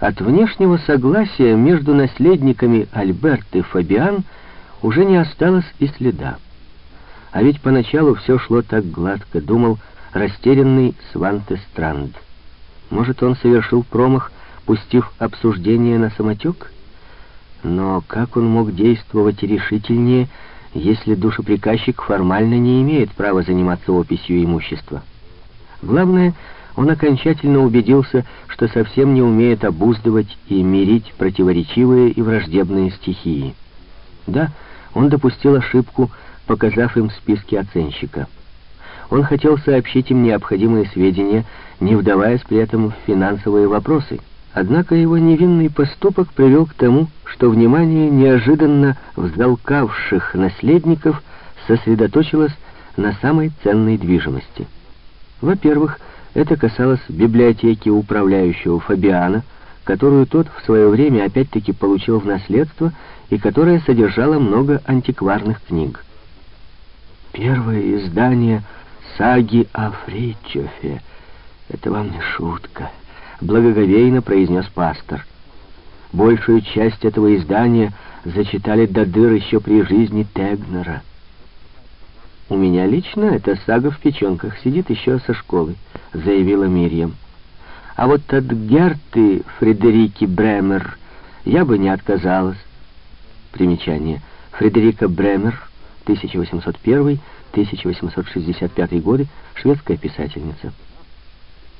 От внешнего согласия между наследниками Альберт и Фабиан уже не осталось и следа. А ведь поначалу все шло так гладко, думал растерянный Сванте Странд. Может, он совершил промах, пустив обсуждение на самотек? Но как он мог действовать решительнее, если душеприказчик формально не имеет права заниматься описью имущества? Главное, он окончательно убедился, что совсем не умеет обуздывать и мирить противоречивые и враждебные стихии. Да, он допустил ошибку, показав им списки оценщика. Он хотел сообщить им необходимые сведения, не вдаваясь при этом в финансовые вопросы. Однако его невинный поступок привел к тому, что внимание неожиданно взалкавших наследников сосредоточилось на самой ценной движимости. Во-первых, это касалось библиотеки управляющего Фабиана, которую тот в свое время опять-таки получил в наследство и которая содержала много антикварных книг. Первое издание саги о Фритчофе. Это вам не шутка, благоговейно произнес пастор. Большую часть этого издания зачитали до дыр еще при жизни Тегнера. «У меня лично эта сага в печенках сидит еще со школы», — заявила Мирьям. «А вот от Герты Фредерики Бремер я бы не отказалась». Примечание. Фредерика Бремер, 1801-1865 годы, шведская писательница.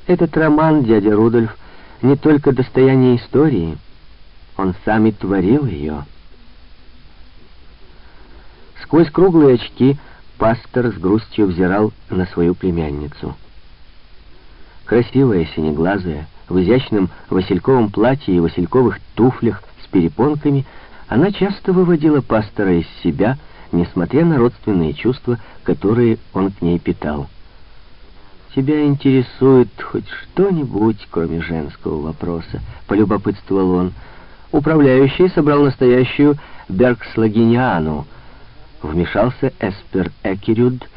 Этот роман, дядя Рудольф, не только достояние истории, он сам и творил ее. Сквозь круглые очки пастор с грустью взирал на свою племянницу. Красивая, синеглазая, в изящном васильковом платье и васильковых туфлях с перепонками, она часто выводила пастора из себя, несмотря на родственные чувства, которые он к ней питал. «Тебя интересует хоть что-нибудь, кроме женского вопроса?» — полюбопытствовал он. Управляющий собрал настоящую Бергслагиниану — Вмешался Эспер Экерюд,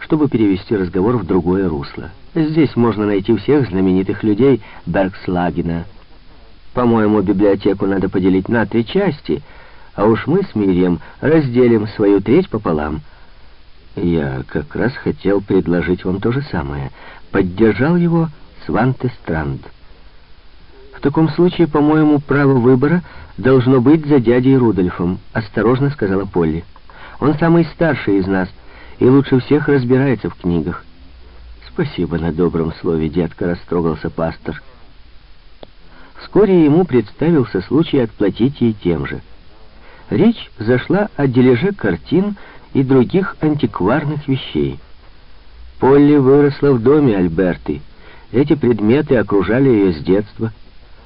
чтобы перевести разговор в другое русло. Здесь можно найти всех знаменитых людей Бергслагена. По-моему, библиотеку надо поделить на три части, а уж мы с Мирием разделим свою треть пополам. Я как раз хотел предложить вам то же самое. Поддержал его Сванте Странд. В таком случае, по-моему, право выбора должно быть за дядей Рудольфом, осторожно сказала Полли. Он самый старший из нас и лучше всех разбирается в книгах. Спасибо на добром слове, детка, растрогался пастор. Вскоре ему представился случай отплатить ей тем же. Речь зашла о дележе картин и других антикварных вещей. Полли выросла в доме Альберты. Эти предметы окружали ее с детства.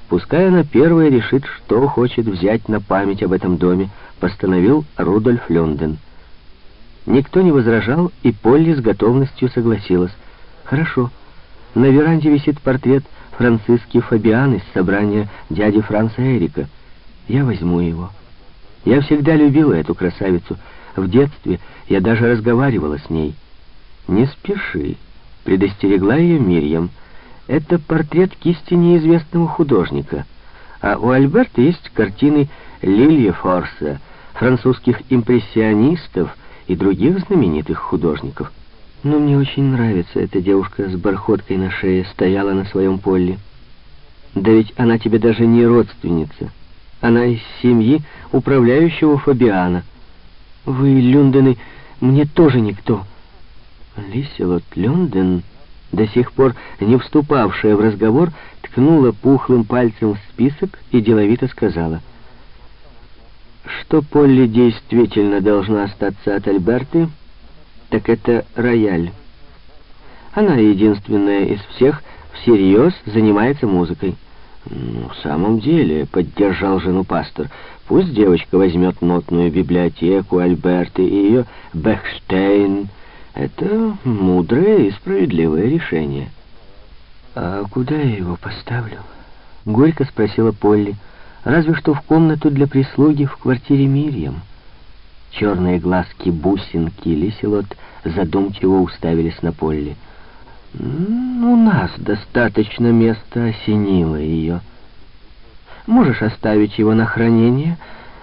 Пускай она первая решит, что хочет взять на память об этом доме, постановил Рудольф Лёнден. Никто не возражал, и Полли с готовностью согласилась. «Хорошо. На веранде висит портрет Франциски Фабиан из собрания дяди Франца Эрика. Я возьму его. Я всегда любила эту красавицу. В детстве я даже разговаривала с ней. Не спеши», — предостерегла ее Мирьям. «Это портрет кисти неизвестного художника. А у Альберта есть картины Лилье Форса, французских импрессионистов, и других знаменитых художников. Но мне очень нравится эта девушка с бархоткой на шее, стояла на своем поле. Да ведь она тебе даже не родственница. Она из семьи управляющего Фабиана. Вы, Люндены, мне тоже никто. Лиселот Люнден, до сих пор не вступавшая в разговор, ткнула пухлым пальцем в список и деловито сказала — что Полли действительно должна остаться от Альберты, так это рояль. Она единственная из всех всерьез занимается музыкой. «Ну, в самом деле», — поддержал жену пастор, — «пусть девочка возьмет нотную библиотеку Альберты и ее Бехштейн. Это мудрое и справедливое решение». «А куда я его поставлю?» — горько спросила Полли разве что в комнату для прислуги в квартире Мирьям. Черные глазки бусинки Лиселот задумчиво уставились на Полли. «У нас достаточно места осенило ее». Можешь оставить его на хранение,